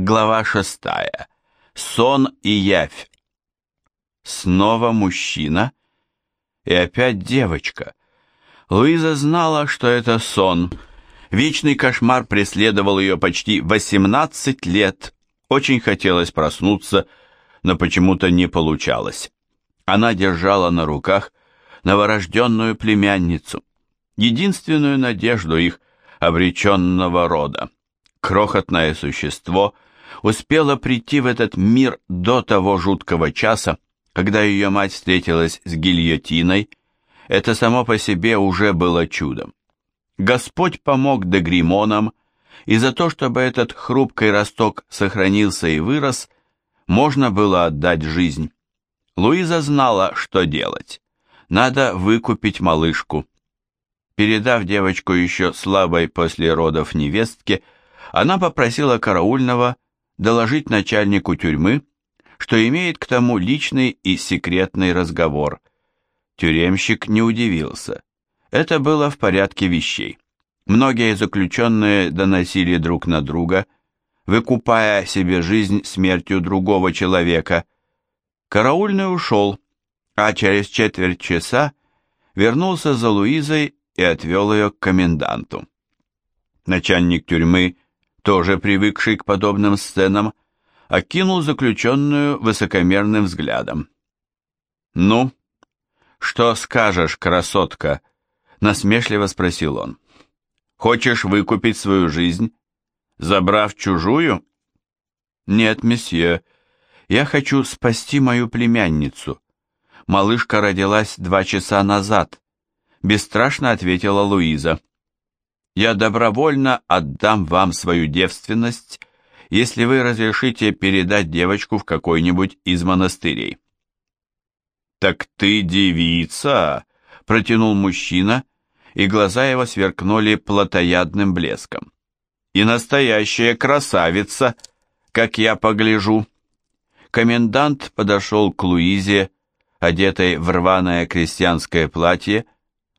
Глава шестая. Сон и явь. Снова мужчина и опять девочка. Луиза знала, что это сон. Вечный кошмар преследовал ее почти 18 лет. Очень хотелось проснуться, но почему-то не получалось. Она держала на руках новорожденную племянницу, единственную надежду их обреченного рода. Крохотное существо успело прийти в этот мир до того жуткого часа, когда ее мать встретилась с гильотиной. Это само по себе уже было чудом. Господь помог Дегримонам, и за то, чтобы этот хрупкий росток сохранился и вырос, можно было отдать жизнь. Луиза знала, что делать. Надо выкупить малышку. Передав девочку еще слабой после родов невестке, она попросила караульного доложить начальнику тюрьмы, что имеет к тому личный и секретный разговор. Тюремщик не удивился. Это было в порядке вещей. Многие заключенные доносили друг на друга, выкупая себе жизнь смертью другого человека. Караульный ушел, а через четверть часа вернулся за Луизой и отвел ее к коменданту. Начальник тюрьмы, тоже привыкший к подобным сценам, окинул заключенную высокомерным взглядом. «Ну, что скажешь, красотка?» — насмешливо спросил он. «Хочешь выкупить свою жизнь, забрав чужую?» «Нет, месье, я хочу спасти мою племянницу. Малышка родилась два часа назад», — бесстрашно ответила Луиза. «Я добровольно отдам вам свою девственность если вы разрешите передать девочку в какой-нибудь из монастырей. «Так ты девица!» — протянул мужчина, и глаза его сверкнули плотоядным блеском. «И настоящая красавица, как я погляжу!» Комендант подошел к Луизе, одетой в рваное крестьянское платье,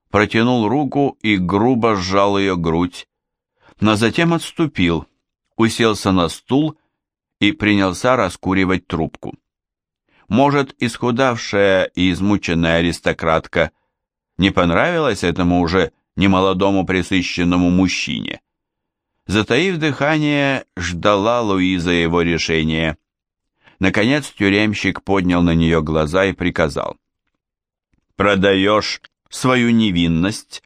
протянул руку и грубо сжал ее грудь, но затем отступил, уселся на стул и принялся раскуривать трубку. Может, исхудавшая и измученная аристократка не понравилась этому уже немолодому присыщенному мужчине? Затаив дыхание, ждала Луиза его решения. Наконец тюремщик поднял на нее глаза и приказал. «Продаешь свою невинность?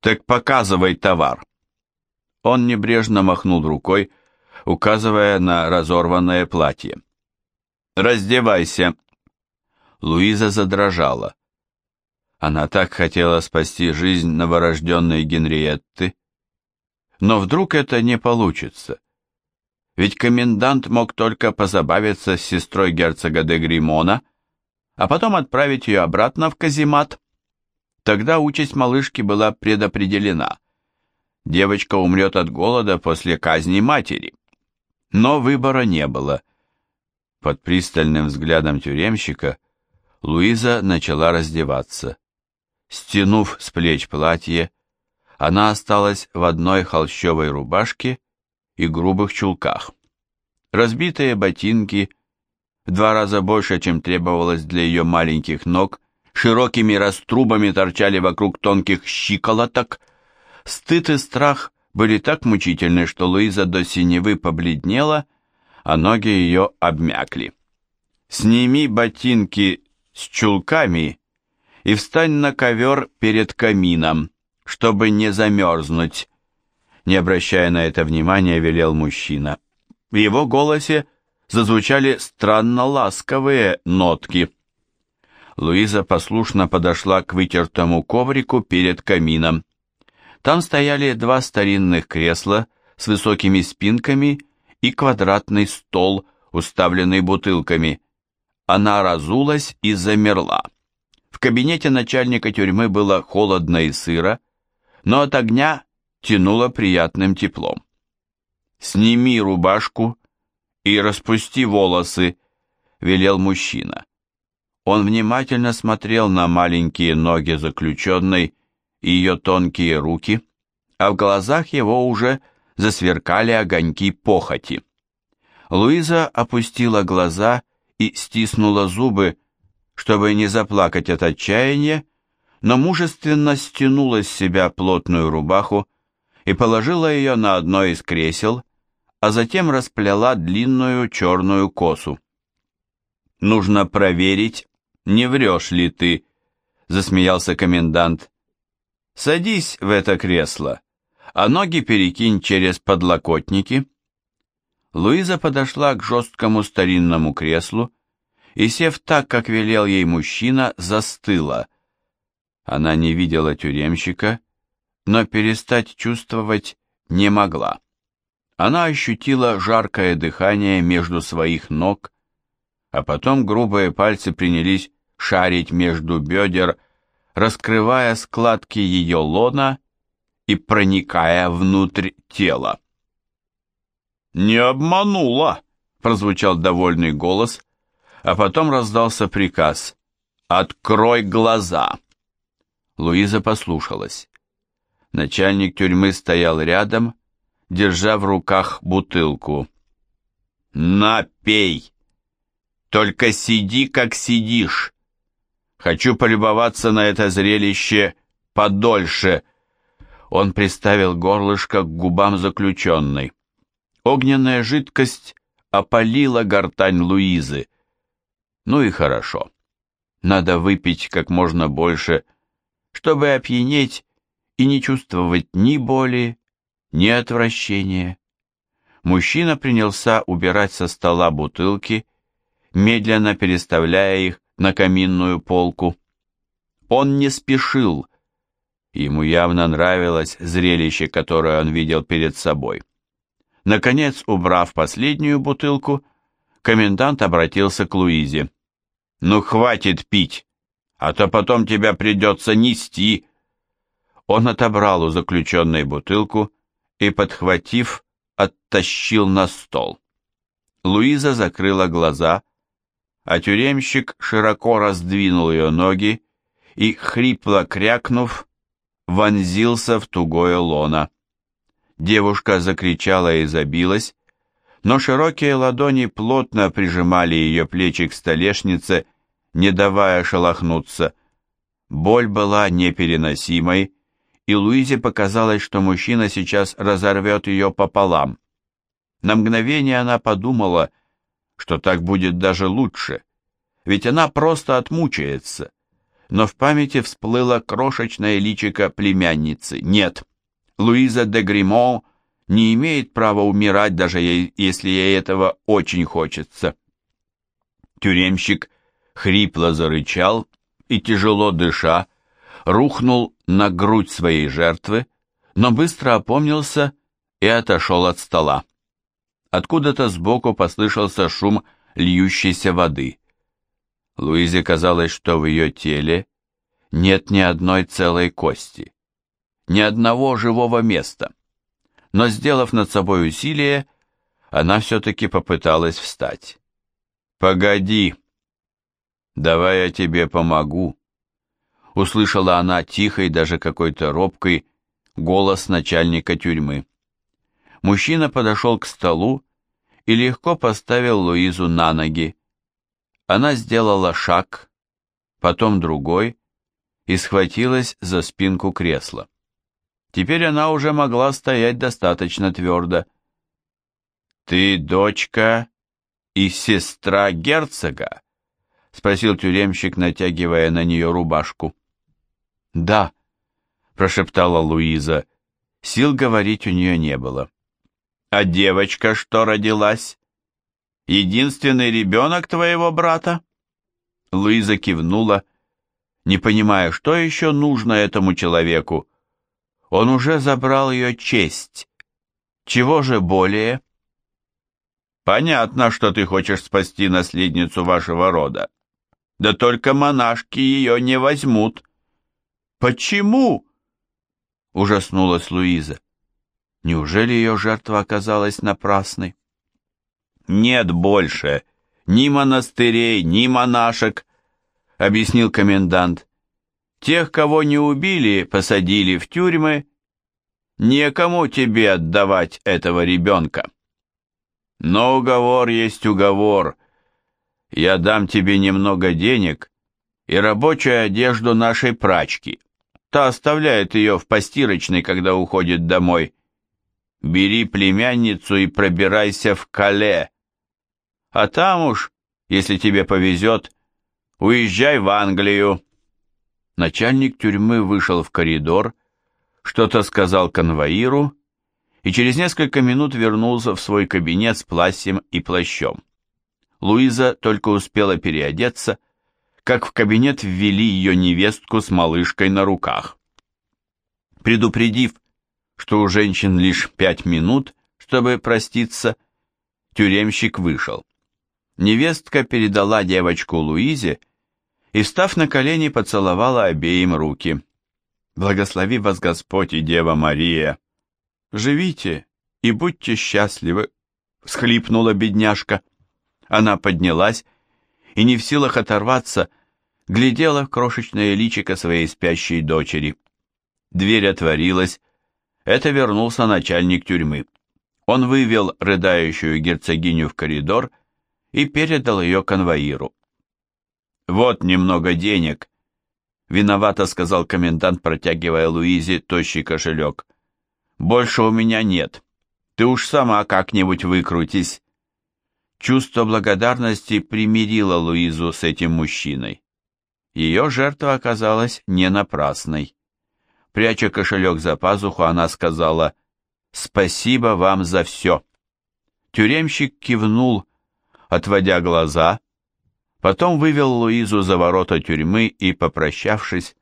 Так показывай товар». Он небрежно махнул рукой, указывая на разорванное платье. «Раздевайся!» Луиза задрожала. Она так хотела спасти жизнь новорожденной Генриетты. Но вдруг это не получится. Ведь комендант мог только позабавиться с сестрой герцога де Гримона, а потом отправить ее обратно в каземат. Тогда участь малышки была предопределена девочка умрет от голода после казни матери. Но выбора не было. Под пристальным взглядом тюремщика Луиза начала раздеваться. Стянув с плеч платье, она осталась в одной холщовой рубашке и грубых чулках. Разбитые ботинки, в два раза больше, чем требовалось для ее маленьких ног, широкими раструбами торчали вокруг тонких щиколоток – Стыд и страх были так мучительны, что Луиза до синевы побледнела, а ноги ее обмякли. «Сними ботинки с чулками и встань на ковер перед камином, чтобы не замерзнуть», не обращая на это внимания, велел мужчина. В его голосе зазвучали странно ласковые нотки. Луиза послушно подошла к вытертому коврику перед камином. Там стояли два старинных кресла с высокими спинками и квадратный стол, уставленный бутылками. Она разулась и замерла. В кабинете начальника тюрьмы было холодно и сыро, но от огня тянуло приятным теплом. «Сними рубашку и распусти волосы», — велел мужчина. Он внимательно смотрел на маленькие ноги заключенной ее тонкие руки, а в глазах его уже засверкали огоньки похоти. Луиза опустила глаза и стиснула зубы, чтобы не заплакать от отчаяния, но мужественно стянула с себя плотную рубаху и положила ее на одно из кресел, а затем расплела длинную черную косу. «Нужно проверить, не врешь ли ты», — засмеялся комендант. «Садись в это кресло, а ноги перекинь через подлокотники». Луиза подошла к жесткому старинному креслу и, сев так, как велел ей мужчина, застыла. Она не видела тюремщика, но перестать чувствовать не могла. Она ощутила жаркое дыхание между своих ног, а потом грубые пальцы принялись шарить между бедер, раскрывая складки ее лона и проникая внутрь тела. «Не обманула!» — прозвучал довольный голос, а потом раздался приказ «Открой глаза!» Луиза послушалась. Начальник тюрьмы стоял рядом, держа в руках бутылку. «Напей! Только сиди, как сидишь! Хочу полюбоваться на это зрелище подольше!» Он приставил горлышко к губам заключенной. Огненная жидкость опалила гортань Луизы. Ну и хорошо. Надо выпить как можно больше, чтобы опьянеть и не чувствовать ни боли, ни отвращения. Мужчина принялся убирать со стола бутылки, медленно переставляя их на каминную полку. Он не спешил. Ему явно нравилось зрелище, которое он видел перед собой. Наконец, убрав последнюю бутылку, комендант обратился к Луизе. «Ну, хватит пить, а то потом тебя придется нести». Он отобрал у заключенной бутылку и, подхватив, оттащил на стол. Луиза закрыла глаза, а тюремщик широко раздвинул ее ноги и, хрипло крякнув, вонзился в тугое лоно. Девушка закричала и забилась, но широкие ладони плотно прижимали ее плечи к столешнице, не давая шелохнуться. Боль была непереносимой, и Луизе показалось, что мужчина сейчас разорвет ее пополам. На мгновение она подумала, что так будет даже лучше, ведь она просто отмучается. Но в памяти всплыло крошечное личико племянницы. Нет, Луиза де Гримон не имеет права умирать, даже если ей этого очень хочется. Тюремщик хрипло зарычал и, тяжело дыша, рухнул на грудь своей жертвы, но быстро опомнился и отошел от стола. Откуда-то сбоку послышался шум льющейся воды. Луизе казалось, что в ее теле нет ни одной целой кости ни одного живого места. Но, сделав над собой усилие, она все-таки попыталась встать. «Погоди! Давай я тебе помогу!» Услышала она тихой, даже какой-то робкой, голос начальника тюрьмы. Мужчина подошел к столу и легко поставил Луизу на ноги. Она сделала шаг, потом другой, и схватилась за спинку кресла. Теперь она уже могла стоять достаточно твердо. «Ты дочка и сестра герцога?» — спросил тюремщик, натягивая на нее рубашку. «Да», — прошептала Луиза. Сил говорить у нее не было. «А девочка что родилась? Единственный ребенок твоего брата?» Луиза кивнула, не понимая, что еще нужно этому человеку. Он уже забрал ее честь. Чего же более? Понятно, что ты хочешь спасти наследницу вашего рода. Да только монашки ее не возьмут. Почему? Ужаснулась Луиза. Неужели ее жертва оказалась напрасной? Нет больше ни монастырей, ни монашек, объяснил комендант. Тех, кого не убили, посадили в тюрьмы. Некому тебе отдавать этого ребенка. Но уговор есть уговор. Я дам тебе немного денег и рабочую одежду нашей прачки. Та оставляет ее в постирочной, когда уходит домой. Бери племянницу и пробирайся в Кале. А там уж, если тебе повезет, уезжай в Англию. Начальник тюрьмы вышел в коридор, что-то сказал конвоиру и через несколько минут вернулся в свой кабинет с плащем и плащом. Луиза только успела переодеться, как в кабинет ввели ее невестку с малышкой на руках. Предупредив, что у женщин лишь пять минут, чтобы проститься, тюремщик вышел. Невестка передала девочку Луизе и, встав на колени, поцеловала обеим руки. «Благослови вас Господь и Дева Мария! Живите и будьте счастливы!» — всхлипнула бедняжка. Она поднялась и, не в силах оторваться, глядела в крошечное личико своей спящей дочери. Дверь отворилась. Это вернулся начальник тюрьмы. Он вывел рыдающую герцогиню в коридор и передал ее конвоиру. «Вот немного денег», — виновато сказал комендант, протягивая Луизе тощий кошелек. «Больше у меня нет. Ты уж сама как-нибудь выкрутись». Чувство благодарности примирило Луизу с этим мужчиной. Ее жертва оказалась не напрасной. Пряча кошелек за пазуху, она сказала «Спасибо вам за все». Тюремщик кивнул, отводя глаза, потом вывел Луизу за ворота тюрьмы и, попрощавшись,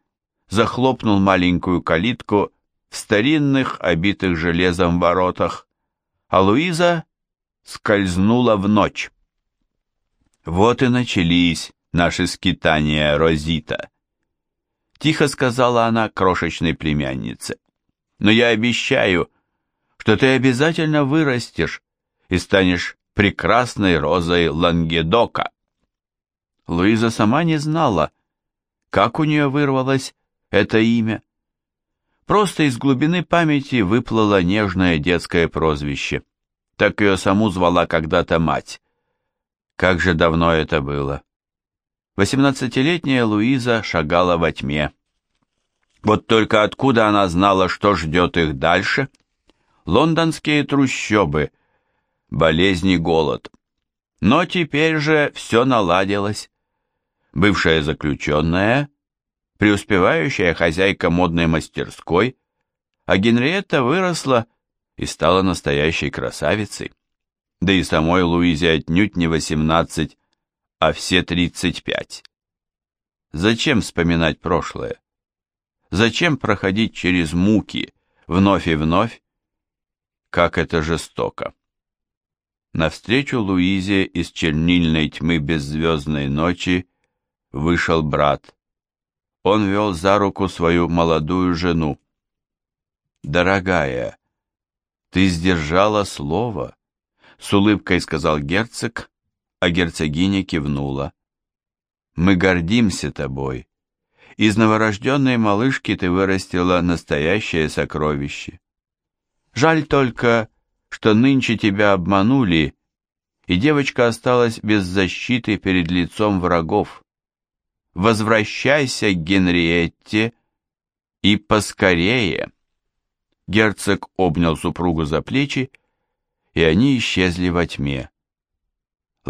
захлопнул маленькую калитку в старинных, обитых железом воротах, а Луиза скользнула в ночь. Вот и начались наши скитания, Розита. Тихо сказала она крошечной племяннице. Но я обещаю, что ты обязательно вырастешь и станешь прекрасной розой Лангедока. Луиза сама не знала, как у нее вырвалось это имя. Просто из глубины памяти выплыло нежное детское прозвище. Так ее саму звала когда-то мать. Как же давно это было. Восемнадцатилетняя Луиза шагала во тьме. Вот только откуда она знала, что ждет их дальше? Лондонские трущобы, болезни, голод. Но теперь же все наладилось. Бывшая заключенная, преуспевающая хозяйка модной мастерской, а Генриетта выросла и стала настоящей красавицей. Да и самой Луизе отнюдь не 18, а все 35. Зачем вспоминать прошлое? Зачем проходить через муки вновь и вновь? Как это жестоко. Навстречу Луизе из чернильной тьмы беззвездной ночи вышел брат. Он вел за руку свою молодую жену. «Дорогая, «Ты сдержала слово», — с улыбкой сказал герцог, а герцогиня кивнула. «Мы гордимся тобой. Из новорожденной малышки ты вырастила настоящее сокровище. Жаль только, что нынче тебя обманули, и девочка осталась без защиты перед лицом врагов. Возвращайся к Генриетте и поскорее». Герцог обнял супругу за плечи, и они исчезли во тьме.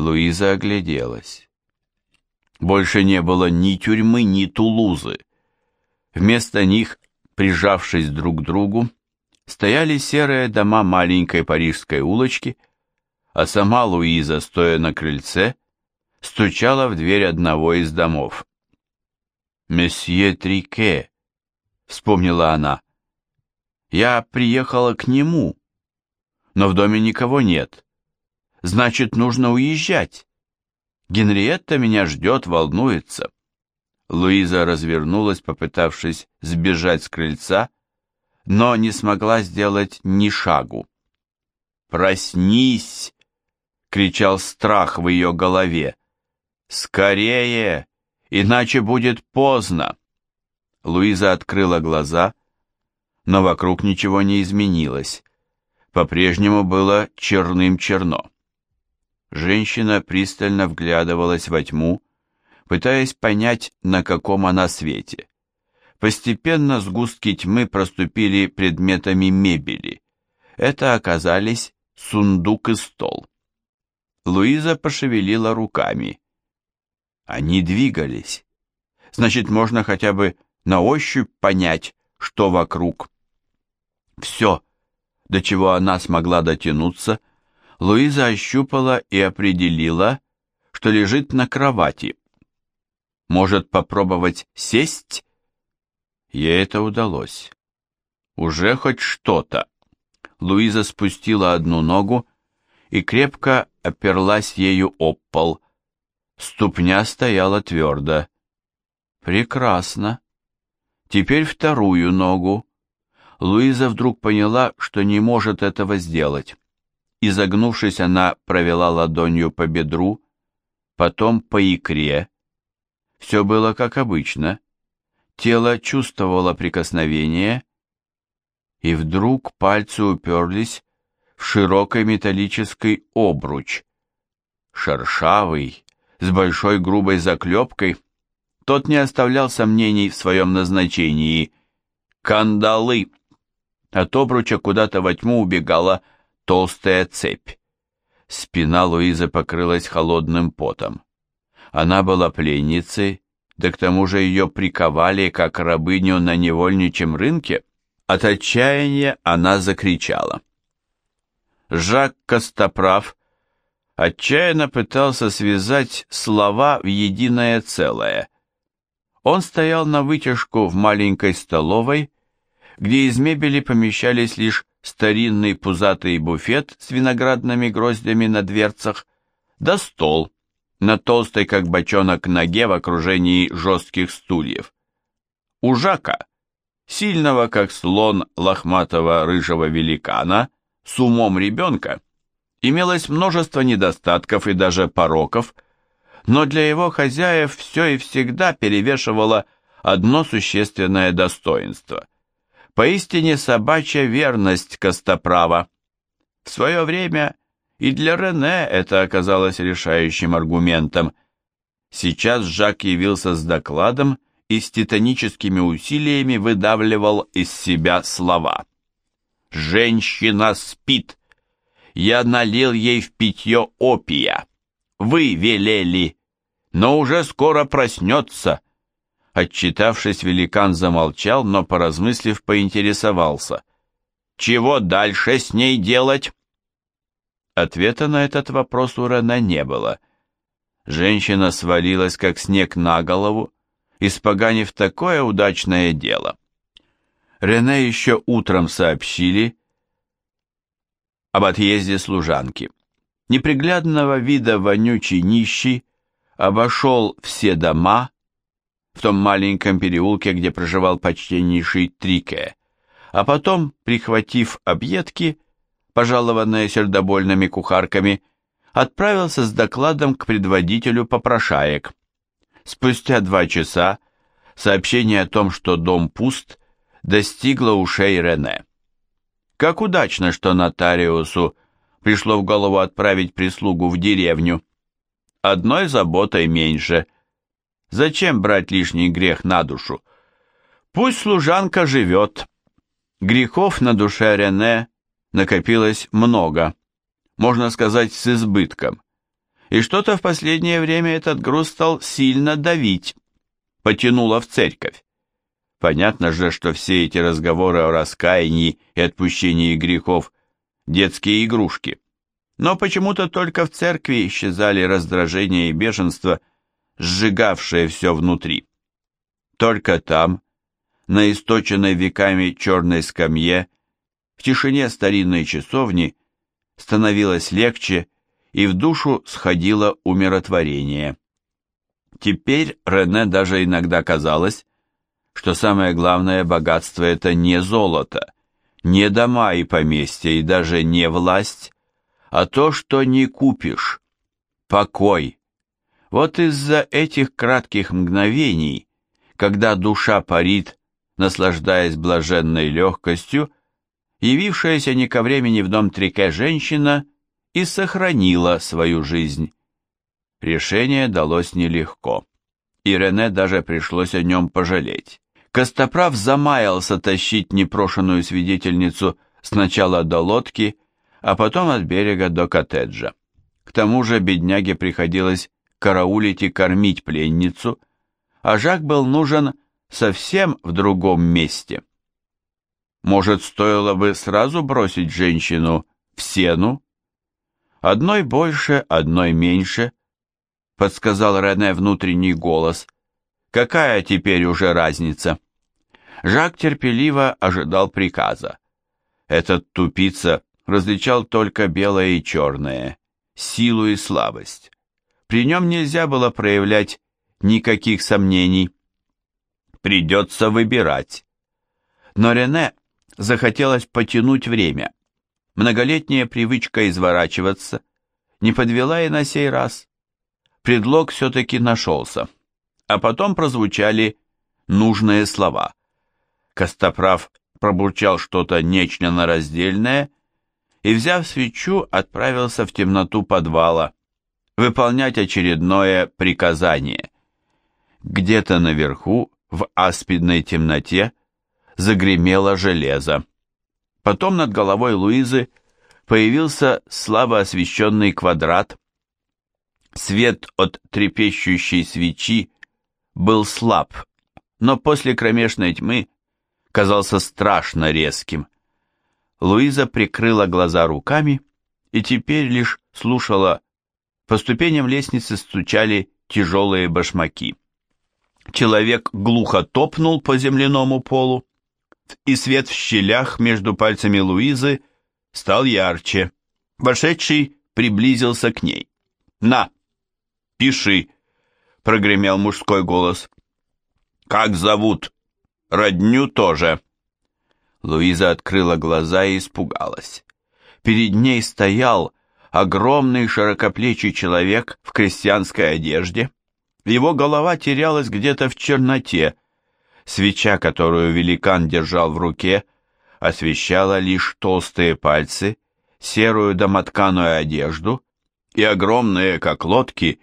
Луиза огляделась. Больше не было ни тюрьмы, ни Тулузы. Вместо них, прижавшись друг к другу, стояли серые дома маленькой парижской улочки, а сама Луиза, стоя на крыльце, стучала в дверь одного из домов. «Месье Трике», — вспомнила она, — я приехала к нему, но в доме никого нет. Значит, нужно уезжать. Генриетта меня ждет, волнуется. Луиза развернулась, попытавшись сбежать с крыльца, но не смогла сделать ни шагу. «Проснись!» — кричал страх в ее голове. «Скорее, иначе будет поздно!» Луиза открыла глаза но вокруг ничего не изменилось. По-прежнему было черным черно. Женщина пристально вглядывалась во тьму, пытаясь понять, на каком она свете. Постепенно сгустки тьмы проступили предметами мебели. Это оказались сундук и стол. Луиза пошевелила руками. Они двигались. Значит, можно хотя бы на ощупь понять, что вокруг. Все, до чего она смогла дотянуться, Луиза ощупала и определила, что лежит на кровати. Может попробовать сесть? Ей это удалось. Уже хоть что-то. Луиза спустила одну ногу и крепко оперлась ею об пол. Ступня стояла твердо. Прекрасно. Теперь вторую ногу. Луиза вдруг поняла, что не может этого сделать. Изогнувшись, она провела ладонью по бедру, потом по икре. Все было как обычно. Тело чувствовало прикосновение, и вдруг пальцы уперлись в широкий металлический обруч. Шершавый, с большой грубой заклепкой, тот не оставлял сомнений в своем назначении. Кандалы! От обруча куда-то во тьму убегала толстая цепь. Спина Луизы покрылась холодным потом. Она была пленницей, да к тому же ее приковали, как рабыню на невольничьем рынке. От отчаяния она закричала. Жак Костоправ отчаянно пытался связать слова в единое целое. Он стоял на вытяжку в маленькой столовой, где из мебели помещались лишь старинный пузатый буфет с виноградными гроздями на дверцах, да стол, на толстой, как бочонок, ноге в окружении жестких стульев. У Жака, сильного, как слон лохматого рыжего великана, с умом ребенка, имелось множество недостатков и даже пороков, но для его хозяев все и всегда перевешивало одно существенное достоинство. Поистине собачья верность Костоправа. В свое время и для Рене это оказалось решающим аргументом. Сейчас Жак явился с докладом и с титаническими усилиями выдавливал из себя слова. «Женщина спит! Я налил ей в питье опия. Вы велели, но уже скоро проснется». Отчитавшись, великан замолчал, но, поразмыслив, поинтересовался. «Чего дальше с ней делать?» Ответа на этот вопрос у Рена не было. Женщина свалилась, как снег на голову, испоганив такое удачное дело. Рене еще утром сообщили об отъезде служанки. Неприглядного вида вонючий нищий обошел все дома в том маленьком переулке, где проживал почтеннейший Трике, а потом, прихватив объедки, пожалованные сердобольными кухарками, отправился с докладом к предводителю попрошаек. Спустя два часа сообщение о том, что дом пуст, достигло ушей Рене. Как удачно, что нотариусу пришло в голову отправить прислугу в деревню. Одной заботой меньше. Зачем брать лишний грех на душу? Пусть служанка живет. Грехов на душе Рене накопилось много, можно сказать, с избытком. И что-то в последнее время этот груз стал сильно давить, потянуло в церковь. Понятно же, что все эти разговоры о раскаянии и отпущении грехов – детские игрушки. Но почему-то только в церкви исчезали раздражение и бешенство, сжигавшие все внутри. Только там, на источенной веками черной скамье, в тишине старинной часовни становилось легче, и в душу сходило умиротворение. Теперь Рене даже иногда казалось, что самое главное богатство – это не золото, не дома и поместья, и даже не власть, а то, что не купишь – покой. Вот из-за этих кратких мгновений, когда душа парит, наслаждаясь блаженной легкостью, Явившаяся не ко времени в дом Трике женщина и сохранила свою жизнь. Решение далось нелегко, и Рене даже пришлось о нем пожалеть. Костоправ замаялся тащить непрошенную свидетельницу сначала до лодки, а потом от берега до коттеджа. К тому же бедняге приходилось караулить и кормить пленницу, а Жак был нужен совсем в другом месте. Может, стоило бы сразу бросить женщину в сену? Одной больше, одной меньше, подсказал Рене внутренний голос. Какая теперь уже разница? Жак терпеливо ожидал приказа. Этот тупица различал только белое и черное, силу и слабость. При нем нельзя было проявлять никаких сомнений. Придется выбирать. Но Рене захотелось потянуть время. Многолетняя привычка изворачиваться не подвела и на сей раз. Предлог все-таки нашелся, а потом прозвучали нужные слова. Костоправ пробурчал что-то нечленораздельное и, взяв свечу, отправился в темноту подвала выполнять очередное приказание. Где-то наверху, в аспидной темноте, загремело железо. Потом над головой Луизы появился слабо освещенный квадрат. Свет от трепещущей свечи был слаб, но после кромешной тьмы казался страшно резким. Луиза прикрыла глаза руками и теперь лишь слушала. По ступеням лестницы стучали тяжелые башмаки. Человек глухо топнул по земляному полу, и свет в щелях между пальцами Луизы стал ярче. Вошедший приблизился к ней. «На, пиши!» — прогремел мужской голос. «Как зовут?» «Родню тоже». Луиза открыла глаза и испугалась. Перед ней стоял огромный широкоплечий человек в крестьянской одежде. Его голова терялась где-то в черноте, Свеча, которую великан держал в руке, освещала лишь толстые пальцы, серую домотканую одежду и огромные, как лодки,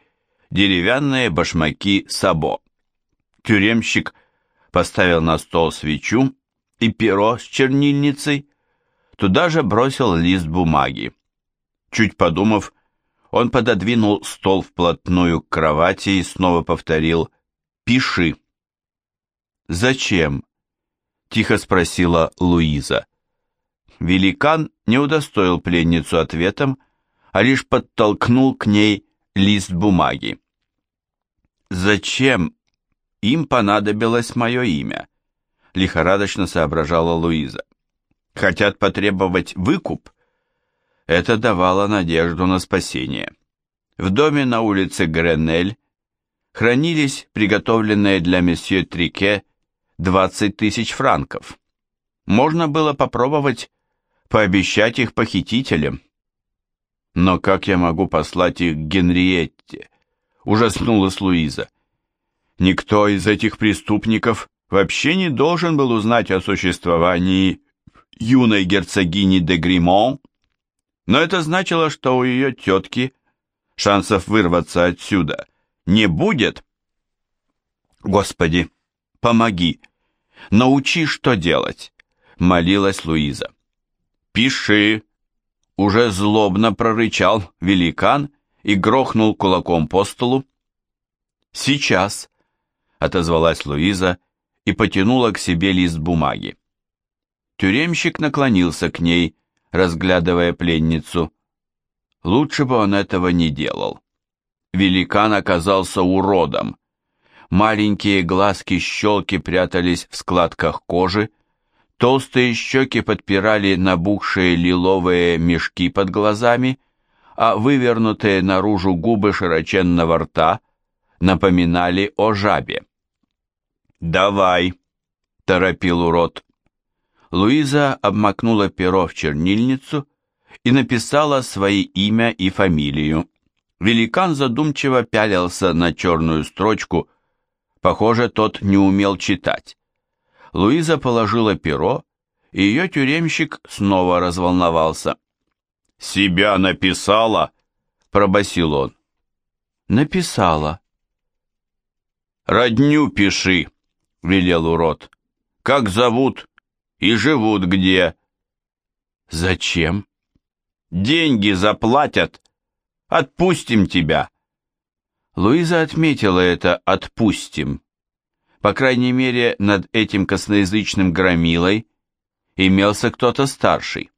деревянные башмаки сабо. Тюремщик поставил на стол свечу и перо с чернильницей, туда же бросил лист бумаги. Чуть подумав, он пододвинул стол вплотную к кровати и снова повторил «Пиши». «Зачем?» — тихо спросила Луиза. Великан не удостоил пленницу ответом, а лишь подтолкнул к ней лист бумаги. «Зачем им понадобилось мое имя?» — лихорадочно соображала Луиза. «Хотят потребовать выкуп?» Это давало надежду на спасение. В доме на улице Гренель хранились приготовленные для месье Трике 20 тысяч франков. Можно было попробовать пообещать их похитителям. Но как я могу послать их к Генриетте? Ужаснулась Луиза. Никто из этих преступников вообще не должен был узнать о существовании юной герцогини де Гримон, но это значило, что у ее тетки шансов вырваться отсюда не будет. Господи, помоги, научи, что делать», — молилась Луиза. «Пиши», — уже злобно прорычал великан и грохнул кулаком по столу. «Сейчас», — отозвалась Луиза и потянула к себе лист бумаги. Тюремщик наклонился к ней, разглядывая пленницу. Лучше бы он этого не делал. Великан оказался уродом, маленькие глазки-щелки прятались в складках кожи, толстые щеки подпирали набухшие лиловые мешки под глазами, а вывернутые наружу губы широченного рта напоминали о жабе. «Давай!» — торопил урод. Луиза обмакнула перо в чернильницу и написала свои имя и фамилию. Великан задумчиво пялился на черную строчку, Похоже, тот не умел читать. Луиза положила перо, и ее тюремщик снова разволновался. «Себя написала?» — пробасил он. «Написала». «Родню пиши», — велел урод. «Как зовут и живут где?» «Зачем?» «Деньги заплатят. Отпустим тебя». Луиза отметила это «отпустим». По крайней мере, над этим косноязычным громилой имелся кто-то старший.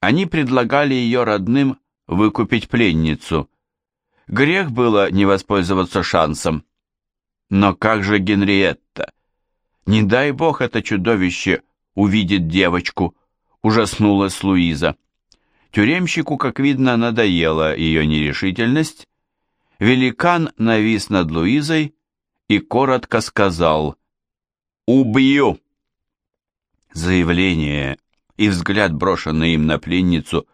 Они предлагали ее родным выкупить пленницу. Грех было не воспользоваться шансом. Но как же Генриетта? Не дай бог это чудовище увидит девочку, ужаснулась Луиза. Тюремщику, как видно, надоела ее нерешительность. Великан навис над Луизой и коротко сказал «Убью!». Заявление и взгляд, брошенный им на пленницу,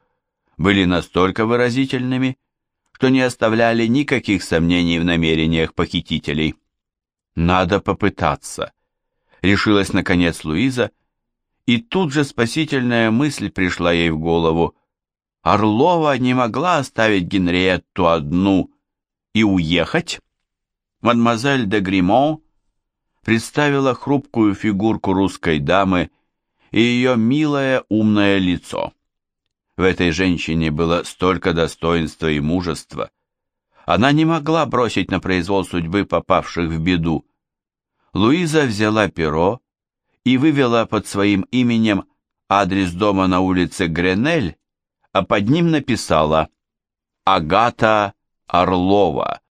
были настолько выразительными, что не оставляли никаких сомнений в намерениях похитителей. «Надо попытаться», — решилась наконец Луиза, и тут же спасительная мысль пришла ей в голову. Орлова не могла оставить Генриетту одну и уехать? Мадемуазель де Гримон представила хрупкую фигурку русской дамы и ее милое умное лицо. В этой женщине было столько достоинства и мужества. Она не могла бросить на произвол судьбы попавших в беду. Луиза взяла перо и вывела под своим именем адрес дома на улице Гренель, а под ним написала «Агата Орлова».